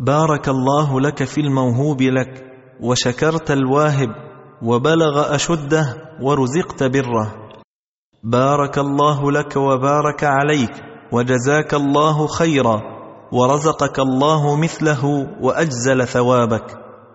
بارك الله لك في الموهوب لك وشكرت الواهب وبلغ أشده ورزقت بره. بارك الله لك وبارك عليك وجزاك الله خيرا ورزقك الله مثله وأجزل ثوابك.